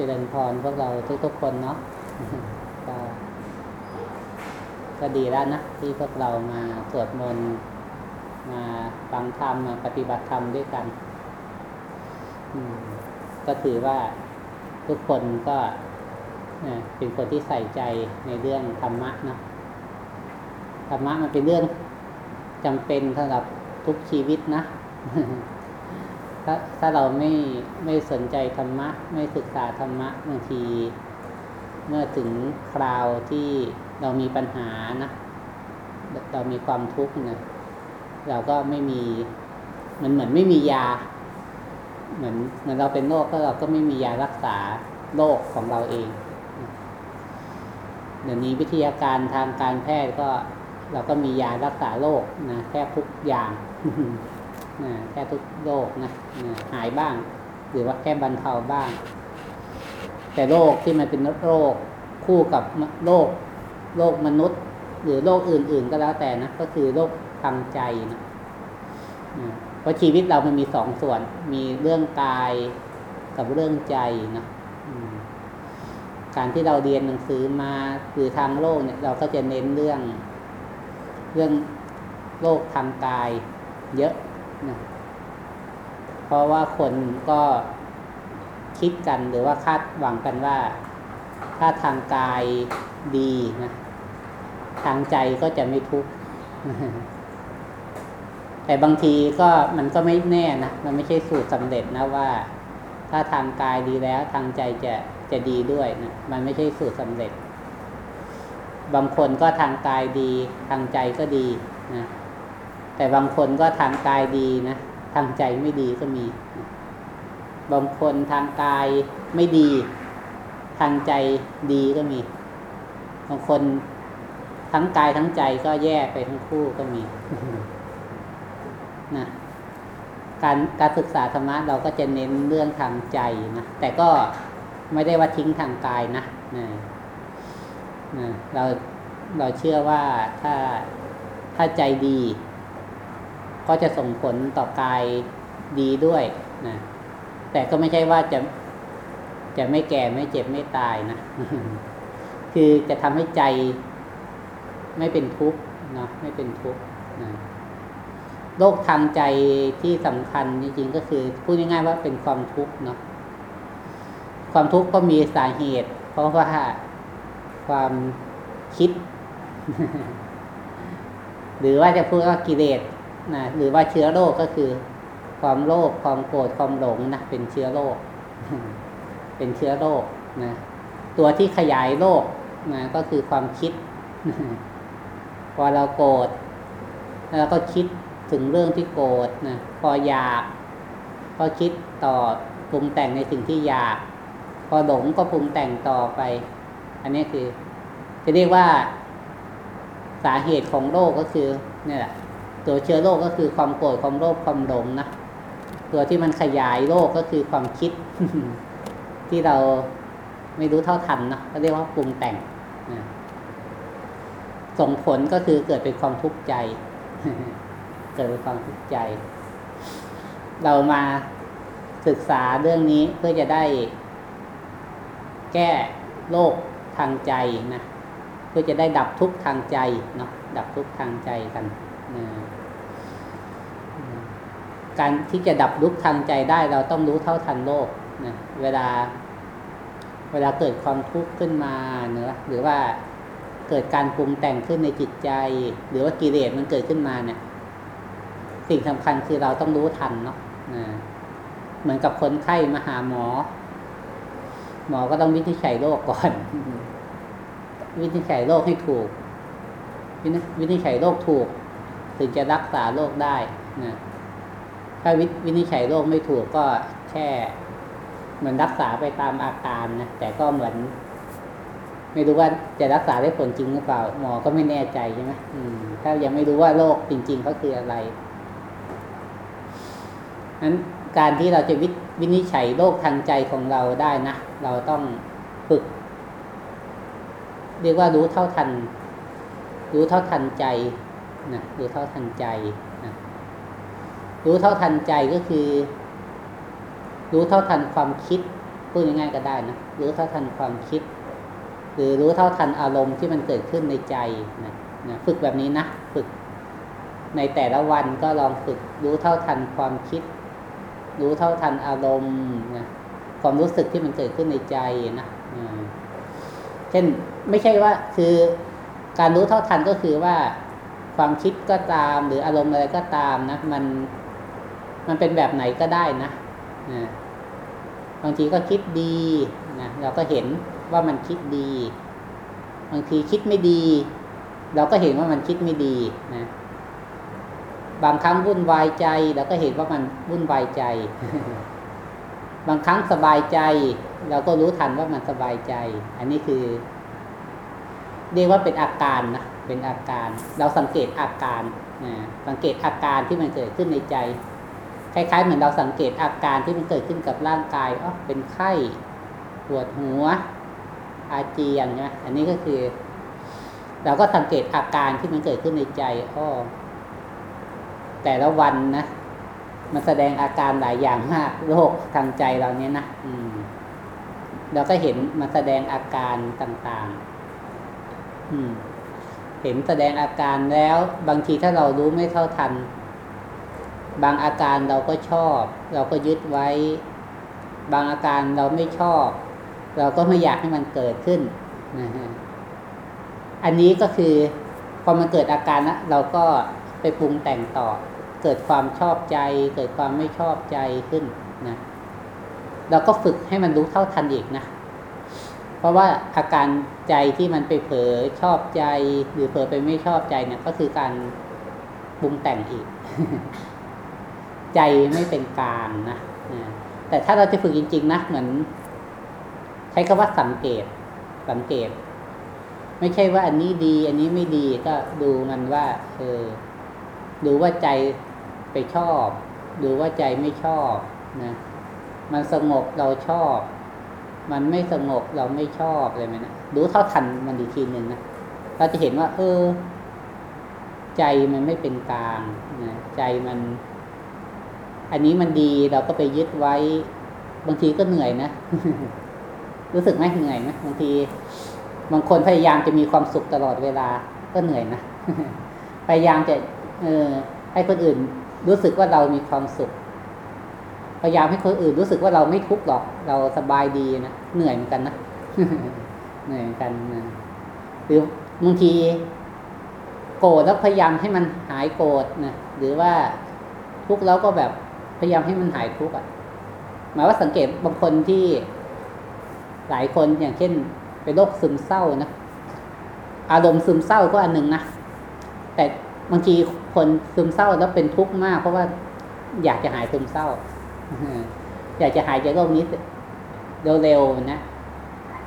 จริญพรพวกเราทุกๆคนเนาะก็ก็ดีแล้วนะที่พวกเรามาสวดมนต์มาฟังธรรมมาปฏิบัติธรรมด้วยกันก็ถือว่าทุกคนก็เป็นคนที่ใส่ใจในเรื่องธรรมะเนาะธรรมะมันเป็นเรื่องจำเป็นสำหรับทุกชีวิตนะ ถ้าถ้าเราไม่ไม่สนใจธรรมะ ไม่ศึกษาธรรมะบางที เมื่อถึงคราวที่เรามีปัญหานะเรามีความทุกข์นะเราก็ไม่มีมันเหมือนไม่มียา เหมือนเหมือนเราเป็นโรคก็เราก็ไม่มียารักษาโรคของเราเองเดี๋ยวนี้วิทยาการทางการแพทย์ก็ เราก็มียารักษาโรคนะแทบทุกอย่าง แค่ทุกโรคนะหายบ้าง หรือว่าแก้บรรเทาบ้าง แต่โรคที่มันเป็นโรคคู่กับโรคโรคมนุษย์ หรือโรคอื่น ๆ ก็แล้วแต่นะก็คือโรคทางใจนะเพราะชีวิตเรามันมีสองส่วน มีเรื่องกายกับเรื่องใจนะการที่เราเรียนหนังสือมาหรือทางโลกเนี่ย เราก็จะเน้นเรื่อง เรื่องโรคทางกาย เยอะ นะเพราะว่าคนก็คิดกันหรือว่าคาดหวังกันว่า ถ้าทางกายดีนะทางใจก็จะไม่ทุกข์แต่บางทีก็มันก็ไม่แน่นะมันไม่ใช่สูตรสำเร็จนะว่า ถ้าทางกายดีแล้วทางใจจะจะดีด้วยนะมันไม่ใช่สูตรสำเร็จ บางคนก็ทางกายดี ทางใจก็ดีนะ แต่บางคนก็ทางกายดีนะ ทางใจไม่ดีก็มี บางคนทางกายไม่ดี ทางใจดีก็มี บางคนทั้งกายทั้งใจก็แย่ไปทั้งคู่ก็มีนะการการศึกษาธรรมะเราก็จะเน้นเรื่องทางใจนะแต่ก็ไม่ได้ว่าทิ้งทางกายนะนะนะเราเราเชื่อว่าถ้าถ้าใจดี ก็จะส่งผลต่อกายดีด้วยนะแต่ก็ไม่ใช่ว่าจะจะไม่แก่ไม่เจ็บไม่ตายนะ คือจะทำให้ใจไม่เป็นทุกข์เนาะไม่เป็นทุกข์นะโรคทางใจที่สำคัญจริงๆก็คือพูดง่ายๆว่าเป็นความทุกข์เนาะความทุกข์ก็มีสาเหตุ เพราะว่าความคิด หรือว่าจะพูดว่ากิเลส นะหรือว่าเชื้อโรคก็คือ ความโลภความโกรธความหลงนะเป็นเชื้อโรคเป็นเชื้อโรคนะตัวที่ขยายโรคนะก็คือความคิดพอเราโกรธแล้วก็คิดถึงเรื่องที่โกรธนะพออยาก ก็คิดต่อปรุงแต่งในสิ่งที่อยาก พอหลงก็ปรุงแต่งต่อไป อันนี้คือ จะเรียกว่าสาเหตุของโรคก็คือ เนี่ยแหละ ตัวเชื้อโรคก็คือความโกรธความโลภความหลงนะตัวที่มันขยายโรคก็คือความคิด ที่เราไม่รู้เท่าทันนะก็เรียกว่าปรุงแต่งส่งผลก็คือเกิดเป็นความทุกข์ใจ เกิดเป็นความทุกข์ใจ เรามาศึกษาเรื่องนี้เพื่อจะได้ แก้โรคทางใจนะเพื่อจะได้ดับทุกข์ทางใจเนาะดับทุกข์ทางใจกัน การที่จะดับทุกทางใจได้ เราต้องรู้เท่าทันโลกนะเวลา เวลาเกิดความทุกข์ขึ้นมาเนอะหรือว่าเกิดการปรุงแต่งขึ้นในจิตใจ หรือว่ากิเลสมันเกิดขึ้นมาเนี่ย สิ่งสำคัญคือเราต้องรู้ทันเนาะเหมือนกับคนไข้มาหาหมอ หมอก็ต้องวินิจฉัยโรคก่อน วินิจฉัยโรคให้ถูก วินิจฉัยโรคถูก ถึงจะรักษาโรคได้นะ ถ้าวินิจฉัยโรคไม่ถูกก็แค่เหมือนรักษาไปตามอาการนะแต่ก็เหมือน ไม่รู้ว่าจะรักษาได้ผลจริงหรือเปล่า หมอก็ไม่แน่ใจใช่ไหมถ้ายังไม่รู้ว่าโรคจริงๆเขาคืออะไรนั้นการที่เราจะวิวินิจฉัยโรคทางใจของเราได้นะเราต้องฝึก เรียกว่ารู้เท่าทัน รู้เท่าทันใจนะรู้เท่าทันใจ รู้เท่าทันใจก็คือ รู้เท่าทันความคิดพูดง่ายๆก็ได้นะรู้เท่าทันความคิด หรือรู้เท่าทันอารมณ์ที่มันเกิดขึ้นในใจนะนะฝึกแบบนี้นะฝึกในแต่ละวันก็ลองฝึกรู้เท่าทันความคิด รู้เท่าทันอารมณ์นะความรู้สึกที่มันเกิดขึ้นในใจนะเช่นไม่ใช่ว่าคือการรู้เท่าทันก็คือว่าความคิดก็ตาม หรืออารมณ์อะไรก็ตามนะมัน มันเป็นแบบไหนก็ได้นะนะบางทีก็คิดดีนะเราก็เห็นว่ามันคิดดี บางทีคิดไม่ดี เราก็เห็นว่ามันคิดไม่ดีนะบางครั้งวุ่นวายใจเราก็เห็นว่ามันวุ่นวายใจ บางครั้งสบายใจ เราก็รู้ทันว่ามันสบายใจ อันนี้คือ เรียกว่าเป็นอาการนะเป็นอาการ เราสังเกตอาการนะสังเกตอาการที่มันเกิดขึ้นในใจ คล้ายๆ เหมือนเราสังเกตอาการที่มันเกิดขึ้นกับร่างกายอ๋อเป็นไข้ปวดหัว อาเจียนใช่ไหมอันนี้ก็คือ เราก็สังเกตอาการที่มันเกิดขึ้นในใจอ้อแต่ละวันนะมันแสดงอาการหลายอย่างมากโรคทางใจเราเนี้ยนะอืมเราก็เห็นมันแสดงอาการต่างๆ อืม เห็นแสดงอาการแล้ว บางทีถ้าเรารู้ไม่เท่าทัน บางอาการเราก็ชอบ เราก็ยึดไว้ บางอาการเราไม่ชอบ เราก็ไม่อยากให้มันเกิดขึ้นนะฮะอันนี้ก็คือพอมันเกิดอาการนะเราก็ไปปรุงแต่งต่อ เกิดความชอบใจ เกิดความไม่ชอบใจขึ้นนะเราก็ฝึกให้มันรู้เท่าทันอีกนะเพราะว่าอาการใจที่มันไปเผลอชอบใจ หรือเผลอไปไม่ชอบใจเนี่ยก็คือการปรุงแต่งอีก ใจไม่เป็นกลางนะแต่ถ้าเราจะฝึกจริง ๆ นะเหมือน ใช้คำว่าสังเกต สังเกต ไม่ใช่ว่าอันนี้ดี อันนี้ไม่ดีก็ดูมันว่าเออดูว่าใจไปชอบ ดูว่าใจไม่ชอบนะมันสงบเราชอบ มันไม่สงบเราไม่ชอบอะไรไหมนะดูเท่าทันมันอีกทีหนึ่งนะเราจะเห็นว่า เออ ใจมันไม่เป็นกลางนะใจมัน อันนี้มันดีเราก็ไปยึดไว้ บางทีก็เหนื่อยนะ รู้สึกไหมเหนื่อยไหมบางทีบางคนพยายามจะมีความสุขตลอดเวลาก็เหนื่อยนะพยายามจะเออให้คนอื่นรู้สึกว่าเรามีความสุข พยายามให้คนอื่นรู้สึกว่าเราไม่ทุกข์หรอก เราสบายดีนะเหนื่อยเหมือนกันนะเหนื่อยเหมือนกันนะหรือบางทีโกรธแล้วพยายามให้มันหายโกรธนะหรือว่าทุกข์แล้วก็แบบ พยายามให้มันหายทุกข์อะหมายว่าสังเกตบางคนที่หลายคนอย่างเช่น เป็นโรคซึมเศร้านะอารมณ์ซึมเศร้าก็อันหนึ่งนะแต่บางทีคนซึมเศร้าแล้วเป็นทุกข์มาก เพราะว่าอยากจะหายซึมเศร้าอยากจะหายจากโรคนี้เร็วๆนะ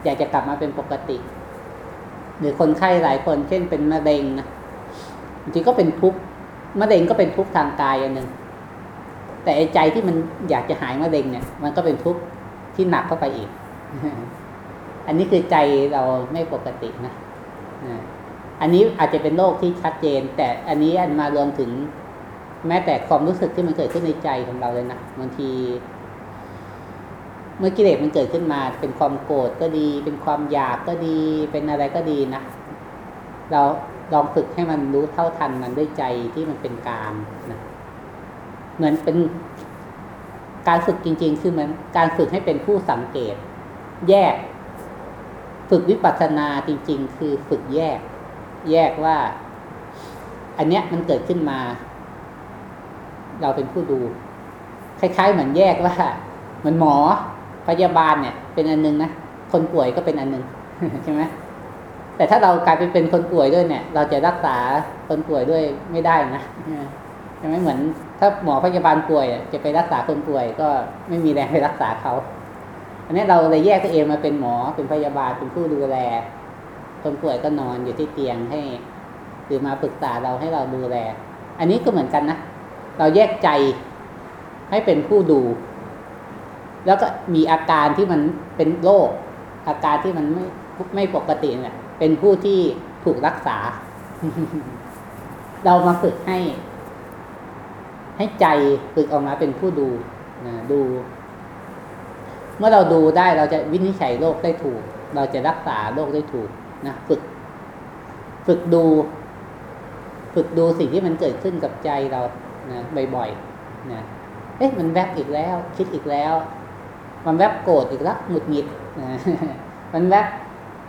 อยากจะกลับมาเป็นปกติ หรือคนไข้หลายคน เช่นเป็นมะเร็งนะบางทีก็เป็นทุกข์มะเร็งก็เป็นทุกข์ทางกายอันหนึ่ง แต่ใจที่มันอยากจะหายมะเร็งเนี่ย มันก็เป็นทุกข์ที่หนักเข้าไปอีก อันนี้คือใจเราไม่ปกตินะอันนี้อาจจะเป็นโรคที่ชัดเจน แต่อันนี้อันมารวมถึงแม้แต่ความรู้สึกที่มันเกิดขึ้นในใจของเราเลยนะบางที เมื่อกิเลสมันเกิดขึ้นมา เป็นความโกรธก็ดี เป็นความอยากก็ดี เป็นอะไรก็ดีนะเราลองฝึกให้มันรู้เท่าทันมันด้วยใจที่มันเป็นกลางนะ เหมือนเป็นการฝึกจริง ๆ คือเหมือนการฝึกให้เป็นผู้สังเกต แยก ฝึกวิปัสสนาจริง ๆ คือฝึกแยก แยกว่า อันเนี้ยมันเกิดขึ้นมา เราเป็นผู้ดู คล้าย ๆ เหมือนแยกว่าเหมือนหมอพยาบาลเนี่ย เป็นอันนึงนะคนป่วยก็เป็นอันนึงใช่ไหมแต่ถ้าเรากลายไปเป็นคนป่วยด้วยเนี่ย เราจะรักษาคนป่วยด้วยไม่ได้นะใช่ไหมเหมือน ถ้าหมอพยาบาลป่วยจะไปรักษาคนป่วย ก็ไม่มีแรงไปรักษาเขา อันนี้เราเลยแยกตัวเองมาเป็นหมอเป็นพยาบาลเป็นผู้ดูแล คนป่วยก็นอนอยู่ที่เตียงให้หรือมาปรึกษาเราให้เราดูแล อันนี้ก็เหมือนกันนะเราแยกใจให้เป็นผู้ดู แล้วก็มีอาการที่มันเป็นโรคอาการที่มันไม่ไม่ปกติเนี่ยเป็นผู้ที่ถูกรักษา เรามาฝึกให้ ให้ใจฝึกออกมาเป็นผู้ดูนะดู เมื่อเราดูได้เราจะวินิจฉัยโรคได้ถูก เราจะรักษาโรคได้ถูกนะฝึก ฝึกดู ฝึกดูสิ่งที่มันเกิดขึ้นกับใจเรานะบ่อยๆนะเอ๊ะมันแวบอีกแล้ว คิดอีกแล้ว มันแวบโกรธอีกแล้วหงุดหงิดนะมันแวบ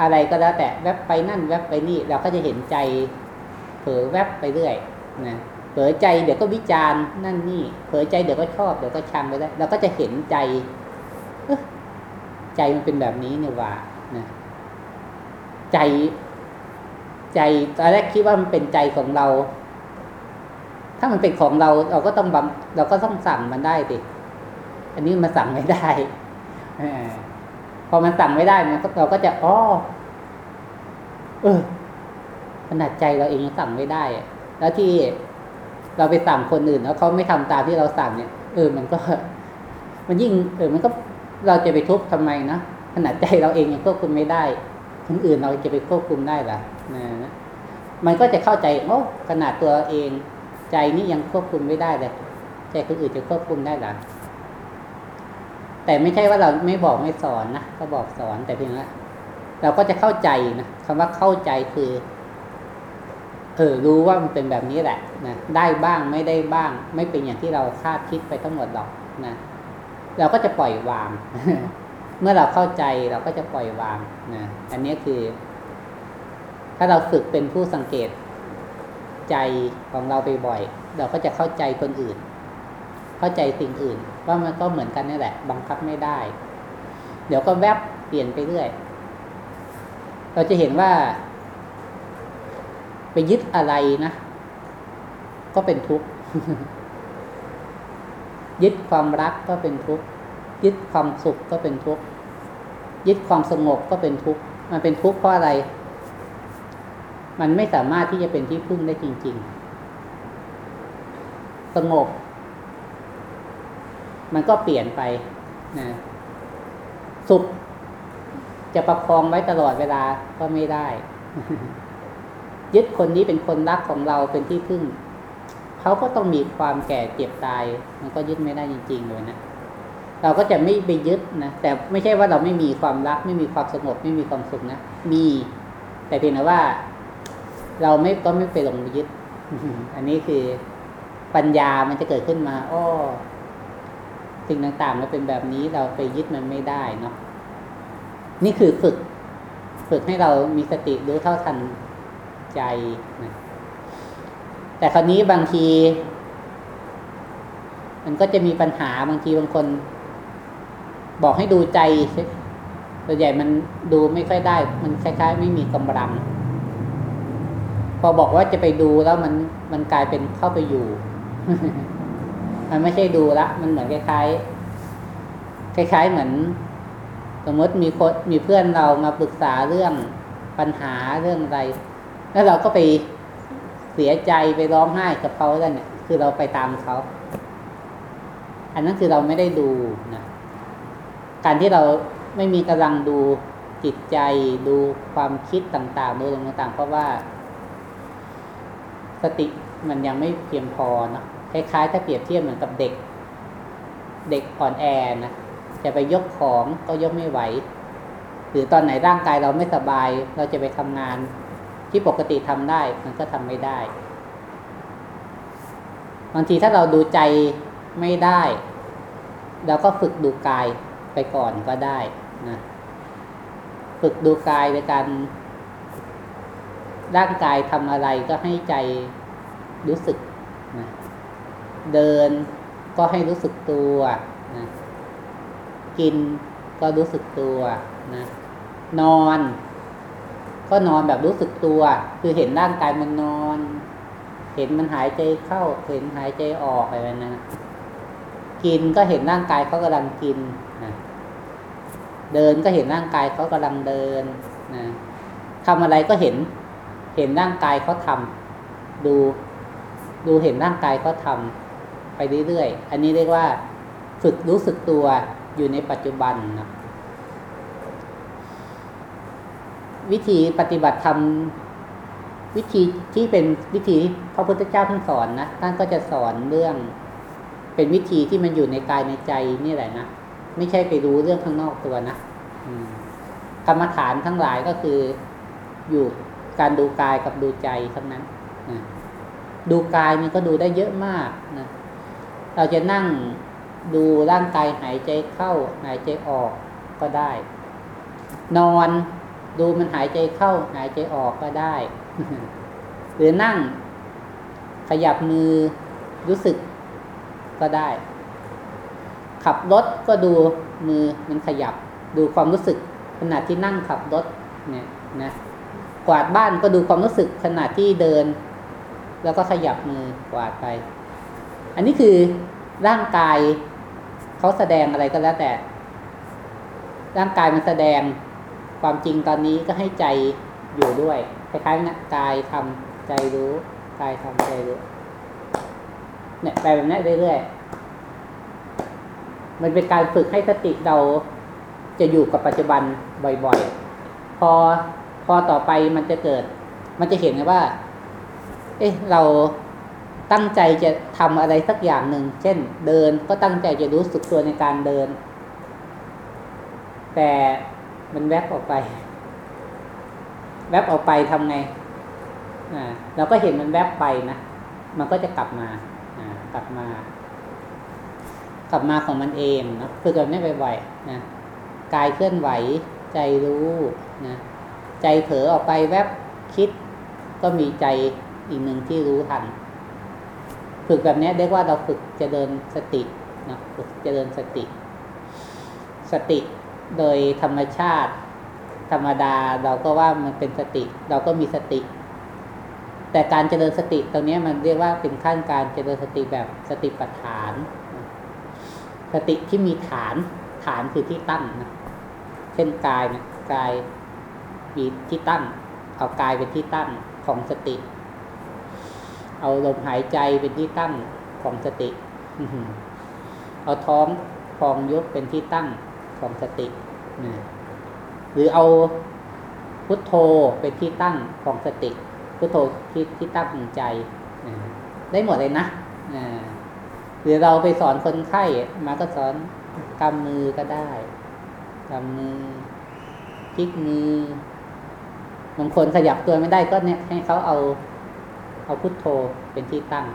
อะไรก็แล้วแต่แวบไปนั่น แวบไปนี่ เราก็จะเห็นใจเผลอแวบไปเรื่อยนะ เผลอใจเดี๋ยวก็วิจารณ์นั่นนี่เผลอใจเดี๋ยวก็ชอบเดี๋ยวก็ชังไปได้เราก็จะเห็นใจใจมันเป็นแบบนี้เนี่ยว่านะใจใจตอนแรกคิดว่ามันเป็นใจของเรา ถ้ามันเป็นของเรา เราก็ต้องบำเราก็ต้องสั่งมันได้สิอันนี้มันสั่งไม่ได้พอมันสั่งไม่ได้มันเราก็จะอ๋อเออขนาดใจเราเองสั่งไม่ได้ แล้วที่ เราไปสั่งคนอื่น แล้วเขาไม่ทำตามที่เราสั่งเนี่ย เออมันก็ มันยิ่ง เออมันก็เราจะไปทุกข์ทำไมนะขนาดใจเราเองยังควบคุมไม่ได้ คนอื่นเราจะไปควบคุมได้หรอนะมันก็จะเข้าใจโอ้ขนาดตัวเองใจนี่ยังควบคุมไม่ได้เลยใจคนอื่นจะควบคุมได้หรอแต่ไม่ใช่ว่าเราไม่บอกไม่สอนนะก็บอกสอนแต่เพียงว่าเราก็จะเข้าใจนะคำว่าเข้าใจคือ เออรู้ว่ามันเป็นแบบนี้แหละนะได้บ้างไม่ได้บ้าง ไม่เป็นอย่างที่เราคาดคิดไปทั้งหมดหรอกนะเราก็จะปล่อยวาง เมื่อเราเข้าใจเราก็จะปล่อยวางนะอันนี้คือ ถ้าเราฝึกเป็นผู้สังเกตใจของเราไปบ่อย เราก็จะเข้าใจคนอื่น เข้าใจสิ่งอื่น ว่ามันก็เหมือนกันนี่แหละ บังคับไม่ได้ เดี๋ยวก็แวบเปลี่ยนไปเรื่อย เราจะเห็นว่า ไปยึดอะไรนะ ก็เป็นทุกข์ ยึดความรักก็เป็นทุกข์ ยึดความสุขก็เป็นทุกข์ ยึดความสงบก็เป็นทุกข์ มันเป็นทุกข์เพราะอะไร มันไม่สามารถที่จะเป็นที่พึ่งได้จริง ๆ สงบ มันก็เปลี่ยนไปนะสุขจะประคองไว้ตลอดเวลาก็ไม่ได้ ยึดคนนี้เป็นคนรักของเราเป็นที่พึ่งเขาก็ต้องมีความแก่เจ็บตาย มันก็ยึดไม่ได้จริง ๆ เลยนะเราก็จะไม่ไปยึดนะแต่ไม่ใช่ว่าเราไม่มีความรัก ไม่มีความสงบไม่มีความสุขนะมี แต่เพียงแต่ว่า เราไม่ก็ไม่ไปหลงยึด อันนี้คือปัญญามันจะเกิดขึ้นมาอ้อสิ่งต่างๆมันเป็นแบบนี้เราไปยึดมันไม่ได้เนาะนี่คือฝึก ฝึกให้เรามีสติรู้เท่าทัน ใจนะแต่คราวนี้บางที มันก็จะมีปัญหาบางทีบางคน บอกให้ดูใจส่วนใหญ่มันดูไม่ค่อยได้ มันคล้ายๆ ไม่มีกำลัง พอบอกว่าจะไปดูแล้วมันมันกลายเป็นเข้าไปอยู่ มันไม่ใช่ดูละ มันเหมือนคล้ายๆคล้ายๆเหมือน สมมติมีคนมีเพื่อนเรามาปรึกษาเรื่องปัญหาเรื่องอะไร แล้วเราก็ไปเสียใจไปร้องไห้กับเขาแล้วเนี่ย คือเราไปตามเขา อันนั้นคือเราไม่ได้ดูนะ การที่เราไม่มีกำลังดูจิตใจดูความคิดต่างๆดูอะไรต่างๆ เพราะว่า สติมันยังไม่เพียงพอเนาะคล้ายๆ ถ้าเปรียบเทียบเหมือนกับเด็ก เด็กอ่อนแอนะจะไปยกของก็ยกไม่ไหว หรือตอนไหนร่างกายเราไม่สบาย เราจะไปทำงาน ที่ปกติทำได้มันก็ทำไม่ได้ บางทีถ้าเราดูใจไม่ได้เราก็ฝึกดูกายไปก่อนก็ได้นะฝึกดูกายในการร่างกายทำอะไรก็ให้ใจรู้สึกนะเดินก็ให้รู้สึกตัวนะกินก็รู้สึกตัวนะนอน ก็นอนแบบรู้สึกตัว คือเห็นร่างกายมันนอน เห็นมันหายใจเข้า เห็นหายใจออกอะไรนะกินก็เห็นร่างกายเขากำลังกินนะเดินก็เห็นร่างกายเขากำลังเดินนะทำอะไรก็เห็น เห็นร่างกายเขาทำดู ดูเห็นร่างกายเขาทำไปเรื่อยๆ อันนี้เรียกว่า ฝึกรู้สึกตัวอยู่ในปัจจุบันนะ วิธีปฏิบัติธรรมวิธีที่เป็นวิธีพระพุทธเจ้าท่านสอนนะท่านก็จะสอนเรื่อง เป็นวิธีที่มันอยู่ในกายในใจนี่แหละนะไม่ใช่ไปรู้เรื่องข้างนอกตัวนะกรรมฐานทั้งหลายก็คืออยู่การดูกายกับดูใจทั้งนั้นนะดูกายมันก็ดูได้เยอะมากนะเราจะนั่งดูร่างกายหายใจเข้าหายใจออกก็ได้ นอน ดูมันหายใจเข้าหายใจออกก็ได้ หรือนั่งขยับมือรู้สึกก็ได้ ขับรถก็ดูมือมันขยับ ดูความรู้สึกขณะที่นั่งขับรถเนี่ยนะกวาดบ้านก็ดูความรู้สึกขณะที่เดิน แล้วก็ขยับมือกวาดไป อันนี้คือร่างกายเขาแสดงอะไรก็แล้วแต่ ร่างกายมันแสดง ความจริงตอนนี้ก็ให้ใจอยู่ด้วยคล้ายๆนะกายทำใจรู้กายทำใจรู้เนี่ยไปแบบนี้เรื่อยๆมันเป็นการฝึกให้สติเราจะอยู่กับปัจจุบันบ่อยๆ พอพอต่อไปมันจะเกิด มันจะเห็นไงว่า เอ๊ะเราตั้งใจจะทำอะไรสักอย่างหนึ่ง เช่น เดินก็ตั้งใจจะรู้สึกตัวในการเดิน แต่ มันแวบออกไป แวบออกไปทำไงอ่าเราก็เห็นมันแวบไปนะมันก็จะกลับมาอ่ากลับมา กลับมาของมันเองนะฝึกแบบนี้บ่อยๆนะกายเคลื่อนไหว ใจรู้นะใจเผลอออกไปแวบคิด ก็มีใจอีกหนึ่งที่รู้ทันฝึกแบบนี้เรียกว่าเราฝึกจเจริญสตินะฝึกจเจริญสติ สติ โดยธรรมชาติ ธรรมดาเราก็ว่ามันเป็นสติ เราก็มีสติ แต่การเจริญสติตรงนี้มันเรียกว่าเป็นขั้นการเจริญสติแบบสติปัฏฐาน สติที่มีฐานฐานคือที่ตั้งนะเช่นกายนะกายมีที่ตั้ง เอากายเป็นที่ตั้งของสติ เอาลมหายใจเป็นที่ตั้งของสติเอาท้องฟองยุบเป็นที่ตั้งของสติ หรือเอาพุทโธเป็นที่ตั้งของสติ พุทโธที่ที่ตั้งของใจนะได้หมดเลยนะนะหรือเราไปสอนคนไข้มาก็สอนกำมือก็ได้กำมือพลิกมือบางคนขยับตัวไม่ได้ก็เนี่ยให้เขาเอาเอาพุทโธเป็นที่ตั้ง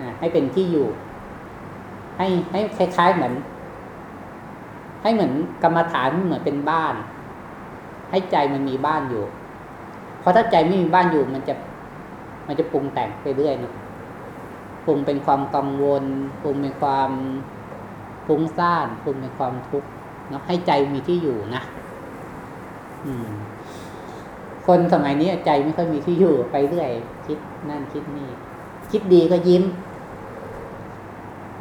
นะให้เป็นที่อยู่ ให้ให้คล้ายๆเหมือน ให้เหมือนกรรมฐานเหมือนเป็นบ้าน ให้ใจมันมีบ้านอยู่ เพราะถ้าใจไม่มีบ้านอยู่มันจะมันจะปรุงแต่งไปเรื่อยนะปรุงเป็นความกังวลปรุงเป็นความฟุ้งซ่านปรุงเป็นความทุกข์เนาะให้ใจมีที่อยู่นะอืม คนสมัยนี้ใจไม่ค่อยมีที่อยู่ไปเรื่อยคิดนั่นคิดนี่ คิดดีก็ยิ้ม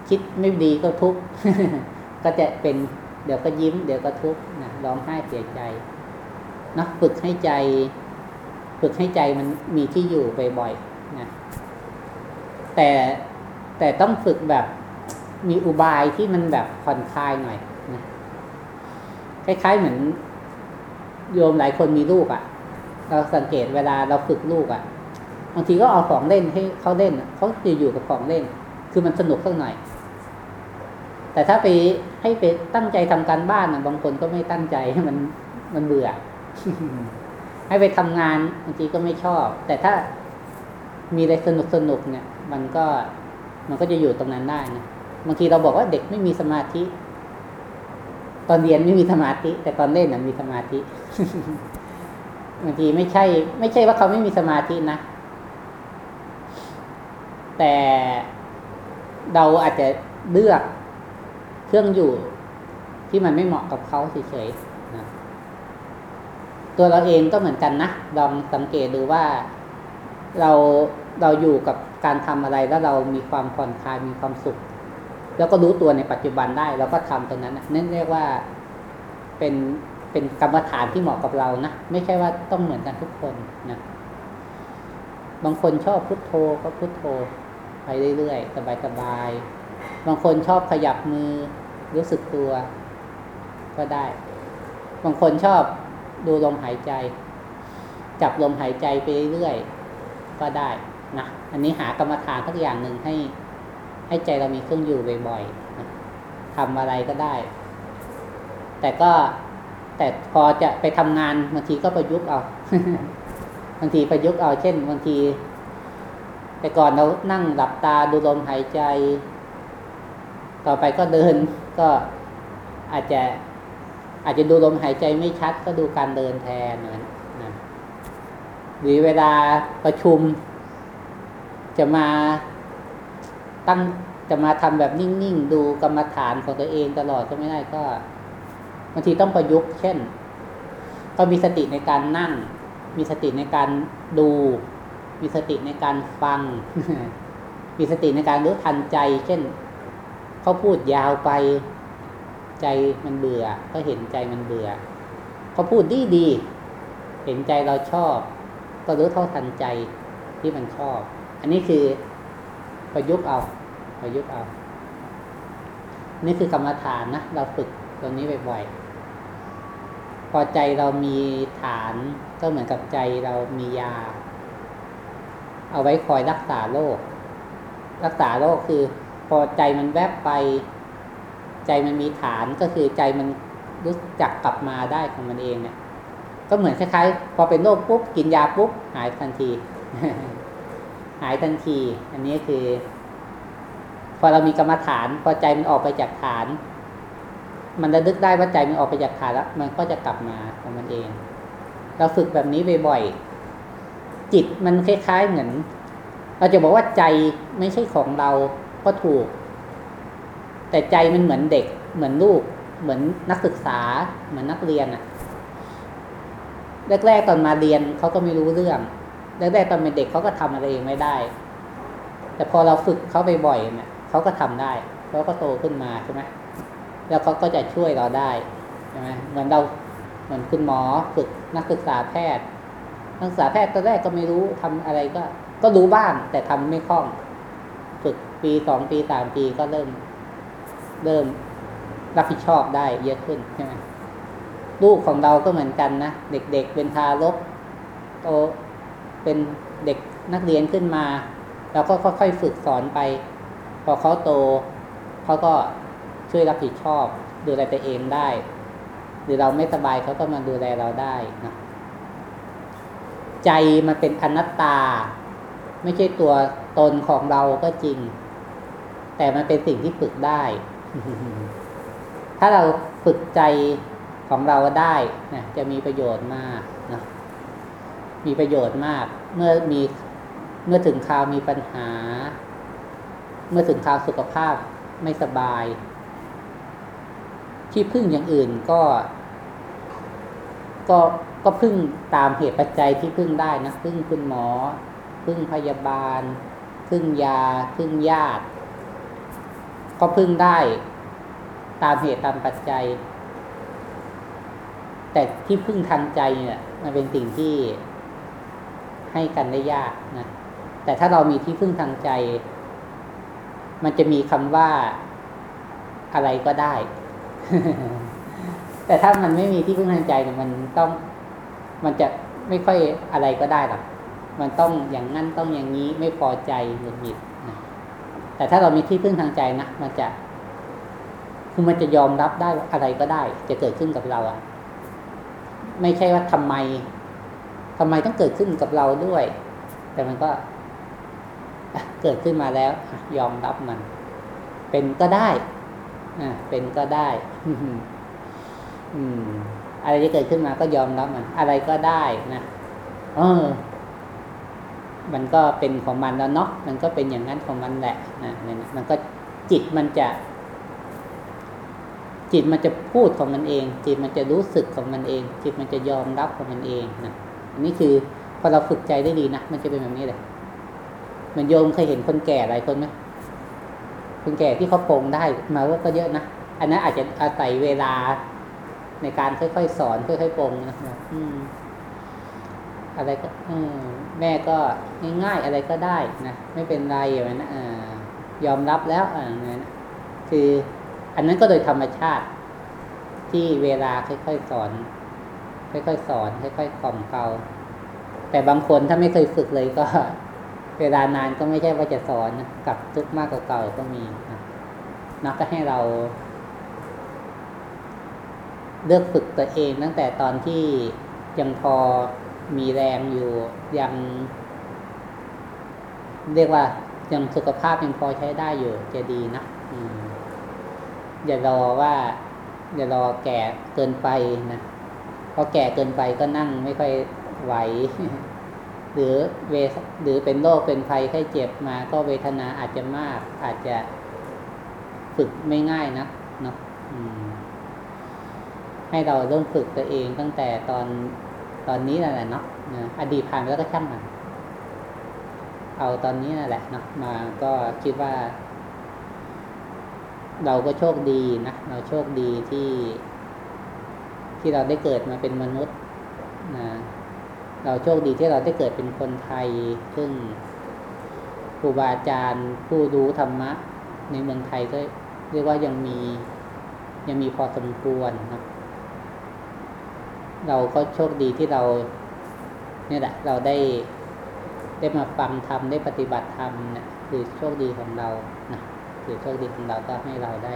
คิดไม่ดีก็ทุกข์ก็จะเป็น เดี๋ยวก็ยิ้ม เดี๋ยวก็ทุกข์นะร้องไห้เสียใจนะฝึกให้ใจ ฝึกให้ใจมันมีที่อยู่บ่อยๆนะแต่แต่ต้องฝึกแบบมีอุบายที่มันแบบผ่อนคลายหน่อยนะคล้ายๆเหมือน โยมหลายคนมีลูกอะ่ะ เราสังเกตเวลาเราฝึกลูกอะ่ะบางทีก็เอาของเล่นให้เขาเล่นเขาจะอยู่กับของเล่น คือมันสนุกสักหน่อย แต่ถ้าไปให้ไปตั้งใจทำการบ้านบางคนก็ไม่ตั้งใจให้มันมันเบื่อ ให้ไปทำงานบางทีก็ไม่ชอบ แต่ถ้ามีอะไรสนุกสนุกเนี่ย มันก็มันก็จะอยู่ตรงนั้นได้นะบางทีเราบอกว่าเด็กไม่มีสมาธิ ตอนเรียนไม่มีสมาธิ แต่ตอนเล่นน่ะมีสมาธิบางทีไม่ใช่ ไม่ใช่ว่าเขาไม่มีสมาธินะ แต่เราอาจจะเลือก เครื่องอยู่ที่มันไม่เหมาะกับเขาเฉยๆนะตัวเราเองก็เหมือนกันนะลองสังเกตดูว่าเราเราอยู่กับการทำอะไรแล้วเรามีความผ่อนคลายมีความสุข แล้วก็รู้ตัวในปัจจุบันได้เราก็ทำตรงนั้นนั่นเรียกว่าเป็นเป็นกรรมฐานที่เหมาะกับเรานะไม่ใช่ว่าต้องเหมือนกันทุกคนนะบางคนชอบพุโทโธก็พุโทโธ ไปเรื่อยๆสบายๆบางคนชอบขยับมือ รู้สึกตัว ก็ได้ บางคนชอบดูลมหายใจ จับลมหายใจไปเรื่อยก็ได้นะอันนี้หากรรมฐานทักอย่างหนึ่งให้ ให้ใจเรามีเครื่องอยู่บ่อยๆนะทำอะไรก็ได้ แต่ก็แต่พอจะไปทำงานบางทีก็ประยุกต์เอาบางทีประยุกต์เอาเช่นบางที แต่ก่อนเรานั่งหลับตาดูลมหายใจ ต่อไปก็เดินก็อาจจะอาจจะดูลมหายใจไม่ชัดก็ดูการเดินแทนนะนะหรือเวลาประชุม จะมาตั้งจะมาทำแบบนิ่งๆ ดูกรรมฐานของตัวเองตลอดก็ไม่ได้ก็บางทีต้องประยุกต์ เช่น ก็มีสติในการนั่ง มีสติในการดู มีสติในการฟัง มีสติในการรู้ทันใจ เช่น เขาพูดยาวไป ใจมันเบื่อ ก็เห็นใจมันเบื่อ เขาพูดดีดี เห็นใจเราชอบ ก็รู้เท่าทันใจที่มันชอบ อันนี้คือประยุกต์เอาประยุกต์เอา นี่คือกรรมฐานนะ เราฝึกตรงนี้บ่อยๆ พอใจเรามีฐานก็เหมือนกับใจเรามียา เอาไว้คอยรักษาโรค รักษาโรคคือ พอใจมันแวบไป ใจมันมีฐานก็คือใจมันรู้จักกลับมาได้ของมันเองเนี่ยก็เหมือนคล้ายๆพอเป็นโรคปุ๊บกินยาปุ๊บหายทันที หายทันที อันนี้คือ พอเรามีกรรมฐาน พอใจมันออกไปจากฐาน มันระลึกได้ว่าใจมันออกไปจากฐานแล้ว มันก็จะกลับมาของมันเอง เราฝึกแบบนี้บ่อยๆจิตมันคล้ายๆเหมือน เราจะบอกว่าใจไม่ใช่ของเรา ก็ถูก แต่ใจมันเหมือนเด็ก เหมือนลูก เหมือนนักศึกษา เหมือนนักเรียนอะแรกๆตอนมาเรียนเขาก็ไม่รู้เรื่องแรกๆตอนเป็นเด็กเขาก็ทำอะไรเองไม่ได้ แต่พอเราฝึกเขาไปบ่อยเนี่ยเขาก็ทำได้เขาก็โตขึ้นมาใช่ไหมแล้วเขาก็จะช่วยเราได้ใช่ไหมเหมือนเราเหมือนคุณหมอฝึกนักศึกษาแพทย์ นักศึกษาแพทย์ตอนแรกก็ไม่รู้ทำอะไรก็ ก็รู้บ้างแต่ทำไม่คล่อง ปีสองปีสามปีก็เริ่ม เริ่มรับผิดชอบได้เยอะขึ้นใช่ไหมลูกของเราก็เหมือนกันนะ เด็กๆเป็นทารกโตเป็นเด็กนักเรียนขึ้นมาเราก็ค่อยๆฝึกสอนไป พอเขาโตเขาก็ช่วยรับผิดชอบ ดูแลตัวเองได้ หรือเราไม่สบายเขาก็มาดูแลเราได้นะใจมันเป็นอนัตตา ไม่ใช่ตัวตนของเราก็จริง แต่มันเป็นสิ่งที่ฝึกได้ ถ้าเราฝึกใจของเราได้นะจะมีประโยชน์มากนะมีประโยชน์มาก เมื่อมีเมื่อถึงคราวมีปัญหา เมื่อถึงคราวสุขภาพไม่สบาย ที่พึ่งอย่างอื่นก็ ก็ก็พึ่งตามเหตุปัจจัยที่พึ่งได้นะพึ่งคุณหมอ พึ่งพยาบาล พึ่งยา พึ่งญาติ ก็พึ่งได้ตามเหตุตามปัจจัย แต่ที่พึ่งทางใจเนี่ย มันเป็นสิ่งที่ให้กันได้ยากนะแต่ถ้าเรามีที่พึ่งทางใจ มันจะมีคำว่าอะไรก็ได้ แต่ถ้ามันไม่มีที่พึ่งทางใจเนี่ยมันต้อง มันจะไม่ค่อยอะไรก็ได้หรอกมันต้องอย่างนั้นต้องอย่างนี้ไม่พอใจหงุดหงิด แต่ถ้าเรามีที่พึ่งทางใจนะมันจะคือมันจะยอมรับได้อะไรก็ได้ จะเกิดขึ้นกับเราอะไม่ใช่ว่าทำไมทำไมต้องเกิดขึ้นกับเราด้วย แต่มันก็เกิดขึ้นมาแล้วยอมรับมัน เป็นก็ได้อ่าเป็นก็ได้ อืม อะไรที่เกิดขึ้นมาก็ยอมรับมัน อะไรก็ได้นะเออ มันก็เป็นของมันแล้วเนาะมันก็เป็นอย่างนั้นของมันแหละนะเนี่ยมันก็จิตมันจะ จิตมันจะพูดของมันเอง จิตมันจะรู้สึกของมันเอง จิตมันจะยอมรับของมันเองนะอันนี้คือพอเราฝึกใจได้ดีนะมันจะเป็นแบบนี้เลยมือนโยมเคยเห็นคนแก่หลายคนไหมคนแก่ที่เขาปงได้มาว่าก็เยอะนะอันนั้นอาจจะอาศัยเวลาในการค่อยๆสอนค่อยๆปงนะอืม อะไรก็แม่ก็ง่ายๆอะไรก็ได้นะไม่เป็นไรอย่างนั้นยอมรับแล้วอ่านั้นคืออันนั้นก็โดยธรรมชาติ ที่เวลาค่อยๆสอน ค่อยๆสอน ค่อยๆกล่อมเกลาแต่บางคนถ้าไม่เคยฝึกเลยก็ เวลานานก็ไม่ใช่ว่าจะสอนกับทุกมากกว่าเก่าก็มีนักก็ให้เรา เลือกฝึกตัวเองตั้งแต่ตอนที่ยังพอ มีแรงอยู่ยัง เรียกว่ายังสุขภาพยังพอใช้ได้อยู่จะดีนะอย่ารอว่าอย่ารอแก่เกินไปนะพอแก่เกินไปก็นั่งไม่ค่อยไหว หรือเวหรือเป็นโรคเป็นภัยไข้เจ็บมาก็เวทนาอาจจะมาก อาจจะฝึกไม่ง่ายนะเนาะให้เราเริ่มฝึกตัวเองตั้งแต่ตอน ตอนนี้นั่นแหละเนาะอดีตผ่านแล้วก็ช่างมันเอาตอนนี้นั่นแหละเนาะมาก็คิดว่า เราก็โชคดีนะเราโชคดีที่ ที่เราได้เกิดมาเป็นมนุษย์นะเราโชคดีที่เราได้เกิดเป็นคนไทย ซึ่งครูบาอาจารย์ผู้รู้ธรรมะ ในเมืองไทยก็เรียกว่ายังมียังมีพอสมควรนะ เราก็โชคดีที่เราเนี่ยแหละเราได้ได้มาฟังธรรมได้ปฏิบัติธรรมเนี่ยคือโชคดีของเรานะคือโชคดีของเราก็ให้เราได้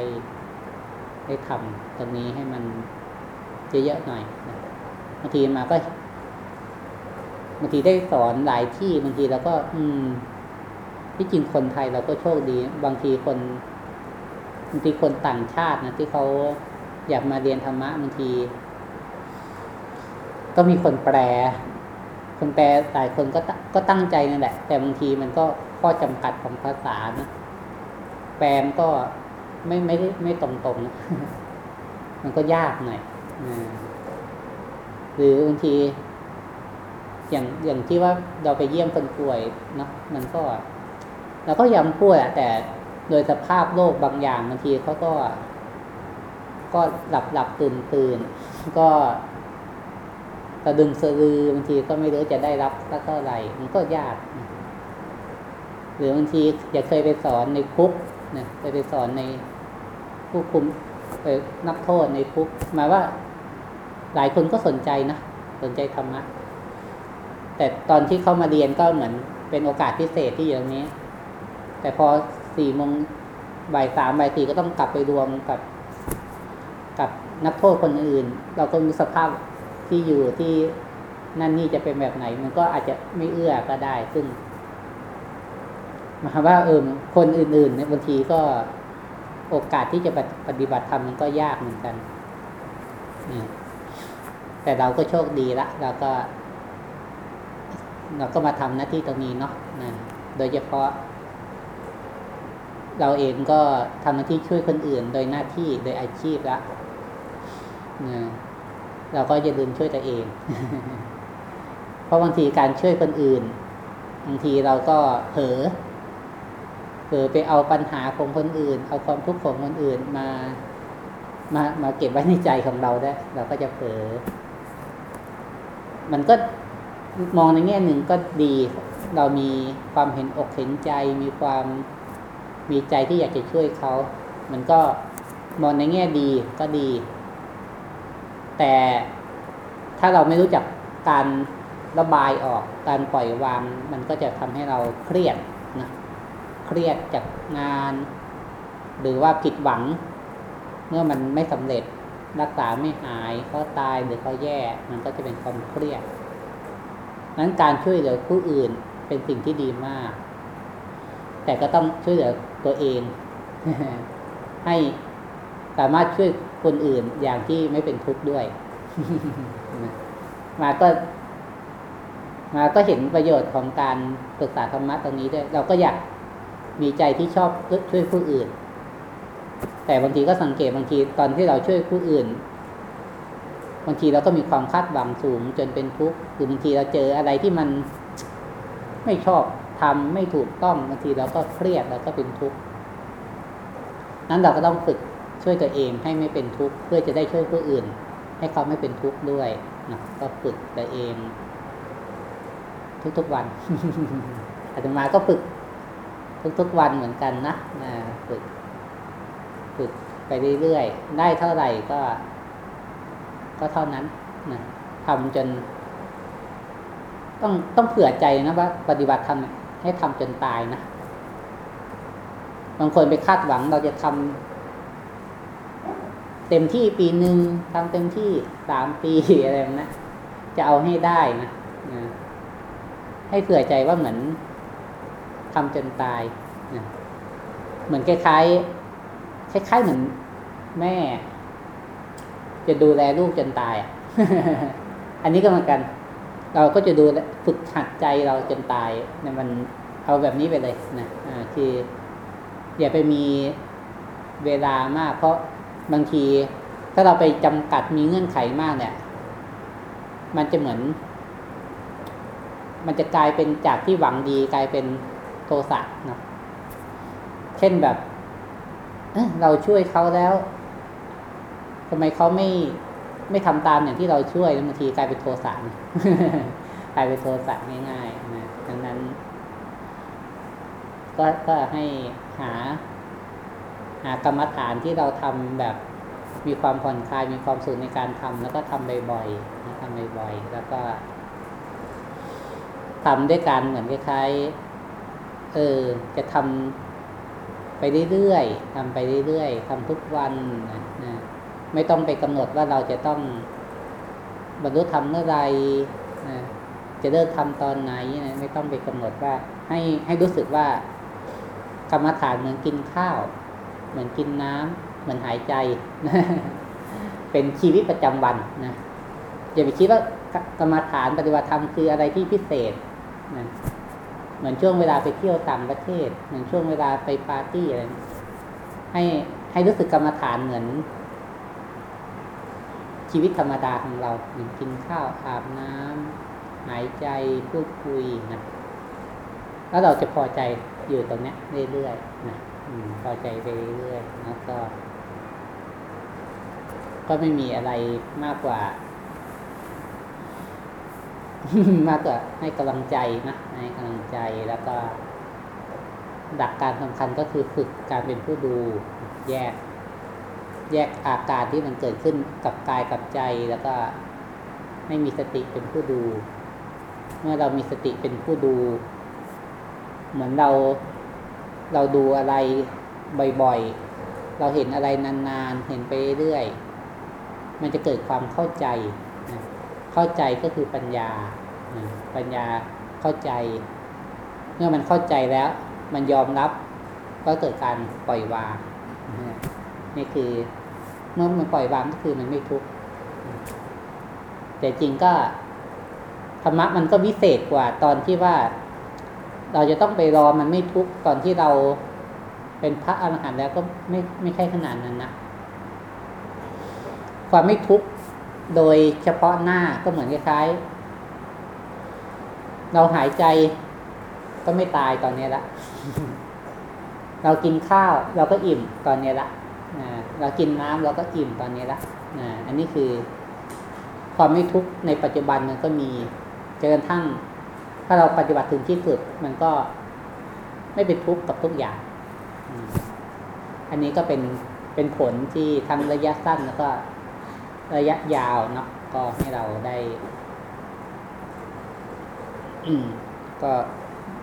ได้ทำตรงนี้ให้มันเยอะๆหน่อยนะบางทีมาก็บางทีได้สอนหลายที่บางทีเราก็ อืม ที่จริงคนไทยเราก็โชคดี บางทีคนบางทีคนต่างชาตินะที่เขาอยากมาเรียนธรรมะบางที ก็มีคนแปล คนแปลหลายคนก็ก็ตั้งใจนั่นแหละ แต่บางทีมันก็ข้อจำกัดของภาษานะแปลมก็ไม่ไม่ได้ไม่ตรงๆนะมันก็ยากหน่อยหรือบางที อย่างอย่างที่ว่าเราไปเยี่ยมคนป่วยเนาะมันก็เราก็ยังพูดอะแต่โดยสภาพโลกบางอย่างบางทีเขาก็ ก็หลับหลับตื่นตื่นก็ะดึงสะลือบางทีก็ไม่รู้จะได้รับสักเท่าไหร่ มันก็ยาก หรือบางทีอยากเคยไปสอนในคุกนะเคยไปสอนในผู้คุมไปนักโทษในคุกหมายว่า หลายคนก็สนใจนะสนใจธรรมะแต่ตอนที่เขามาเรียนก็เหมือนเป็นโอกาสพิเศษที่อยู่ตรงนี้ แต่พอสี่โมงบ่ายสามบ่ายสี่ก็ต้องกลับไปรวมกับ กับนักโทษคนอื่น เราก็มีสภาพ ที่อยู่ที่นั่นนี่จะเป็นแบบไหน มันก็อาจจะไม่เอื้อก็ได้ ซึ่งมาว่าเออคนอื่นๆเนี่ยบางทีก็โอกาสที่จะปฏิบัติธรรมมันก็ยากเหมือนกันแต่เราก็โชคดีละเราก็ เราก็มาทำหน้าที่ตรงนี้เนาะนะโดยเฉพาะ เราเองก็ทำหน้าที่ช่วยคนอื่น โดยหน้าที่โดยอาชีพละนะ เราก็อย่าลืมช่วยตัวเอง เพราะบางทีการช่วยคนอื่น บางทีเราก็เผลอเผลอไปเอาปัญหาของคนอื่น เอาความทุกข์ของคนอื่นมา มามาเก็บไว้ในใจของเราได้ เราก็จะเผลอ มันก็มองในแง่หนึ่งก็ดี เรามีความเห็นอกเห็นใจ มีความมีใจที่อยากจะช่วยเขา มันก็มองในแง่ดีก็ดี แต่ถ้าเราไม่รู้จักการระบายออก การปล่อยวาง มันก็จะทำให้เราเครียดนะเครียดจากงาน หรือว่าผิดหวัง เมื่อมันไม่สำเร็จรักษาไม่หายเขาตายหรือเขาแย่ มันก็จะเป็นความเครียดนั้นการช่วยเหลือผู้อื่นเป็นสิ่งที่ดีมาก แต่ก็ต้องช่วยเหลือตัวเอง ให้สามารถช่วย คนอื่นอย่างที่ไม่เป็นทุกข์ด้วย มาก็ มาก็เห็นประโยชน์ของการศึกษาธรรมะตรงนี้ด้วย เราก็อยากมีใจที่ชอบช่วยผู้อื่น แต่บางทีก็สังเกตบางทีตอนที่เราช่วยผู้อื่น บางทีเราก็มีความคาดหวังสูงจนเป็นทุกข์หรือบางทีเราเจออะไรที่มันไม่ชอบทำไม่ถูกต้องบางทีเราก็เครียดแล้วก็เป็นทุกข์นั้นเราก็ต้องฝึก ช่วยตัวเองให้ไม่เป็นทุกข์เพื่อจะได้ช่วยผู้อื่น ให้เขาไม่เป็นทุกข์ด้วยนะก็ฝึกตัวเอง ทุกๆวันอาตมาก็ฝึก ทุกๆวันเหมือนกันนะนะฝึก ฝึกไปเรื่อยๆได้เท่าไหร่ก็ ก็เท่านั้นนะทำจน ต้องต้องเผื่อใจนะว่า ปฏิบัติทำให้ทำจนตายนะบางคนไปคาดหวังเราจะทำ เต็มที่ปีหนึ่งทำเต็มที่สามปีอะไรแบบนะจะเอาให้ได้นะนะให้เผื่อใจว่าเหมือนทำจนตายนะเหมือนคล้ายๆคล้ายๆเหมือนแม่ จะดูแลลูกจนตาย อันนี้ก็เหมือนกัน เราก็จะดูฝึกหัดใจเราจนตายเนี่ยมันเอาแบบนี้ไปเลยนะคืออย่าไปมีเวลามากเพราะ บางทีถ้าเราไปจำกัดมีเงื่อนไขมากเนี่ย มันจะเหมือน มันจะกลายเป็นจากที่หวังดีกลายเป็นโทสะเนาะเช่นแบบเเราช่วยเขาแล้วทำไมเขาไม่ไม่ทำตามอย่างที่เราช่วยบางทีกลายเป็นโทสะกลายเป็นโทสะง่ายๆนะดังนั้น ก็ก็ให้หาากรรมฐานที่เราทำแบบมีความผ่อนคลายมีความสุขในการทำแล้วก็ทำบ่อยๆนะทำบ่อยๆแล้วก็ทำด้วยกันเหมือนคล้ายๆเออจะทำไปเรื่อยๆทำไปเรื่อยๆทำทุกวันนะนะไม่ต้องไปกำหนดว่าเราจะต้องบรรลุธรรมเมื่อไรนะจะเลิกทำตอนไหนนะไม่ต้องไปกำหนดว่า ให้ให้รู้สึกว่ากรรมฐานเหมือนกินข้าว เหมือนกินน้ำเหมือนหายใจ เป็นชีวิตประจำวันนะอย่าไปคิดว่ากรรมฐานปฏิบัติธรรมคืออะไรที่พิเศษนะเหมือนช่วงเวลาไปเที่ยวต่างประเทศ เหมือนช่วงเวลาไปปาร์ตี้อะไรให้ให้รู้สึกกรรมฐานเหมือน ชีวิตธรรมดาของเราเหมือนกินข้าวอาบน้ำหายใจพูดคุยนะแล้วเราจะพอใจอยู่ตรงเนี้ยเรื่อยๆนะอืม พอใจไปเรื่อยแล้วก็ ก็ไม่มีอะไรมากกว่า มากกว่าให้กำลังใจนะให้กำลังใจแล้วก็ หลักการสำคัญก็คือฝึกการเป็นผู้ดู แยก แยกอาการที่มันเกิดขึ้นกับกายกับใจแล้วก็ให้มีสติเป็นผู้ดู เมื่อเรามีสติเป็นผู้ดู เหมือนเรา เราดูอะไรบ่อยๆ เราเห็นอะไรนานๆ เห็นไปเรื่อย มันจะเกิดความเข้าใจนะเข้าใจก็คือปัญญานะปัญญาเข้าใจ เมื่อมันเข้าใจแล้ว มันยอมรับก็เกิดการปล่อยวางนะนี่คือเมื่อมันปล่อยวางก็คือมันไม่ทุกข์แต่จริงก็ธรรมะมันก็วิเศษกว่าตอนที่ว่า เราจะต้องไปรอมันไม่ทุกข์ตอนที่เราเป็นพระอรหันต์แล้วก็ไม่ไม่ใช่ขนาดนั้นนะความไม่ทุกข์โดยเฉพาะหน้าก็เหมือนคล้ายๆเราหายใจก็ไม่ตายตอนนี้ละ เรากินข้าวเราก็อิ่มตอนนี้ละเรากินน้ำเราก็อิ่มตอนนี้ละอันนี้คือ ความไม่ทุกข์ในปัจจุบันมันก็มีจนกระทั่ง ถ้าเราปฏิบัติถึงที่สุด มันก็ไม่เป็นทุกข์กับทุกอย่าง อันนี้ก็เป็นเป็นผลที่ทั้งระยะสั้นแล้วก็ระยะยาวเนาะก็ให้เราได้ก็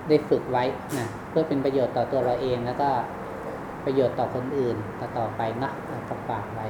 ได้ฝึกไว้นะเพื่อเป็นประโยชน์ต่อตัวเราเองแล้วก็ประโยชน์ต่อคนอื่นต่อต่อไปนะก็ฝากไว้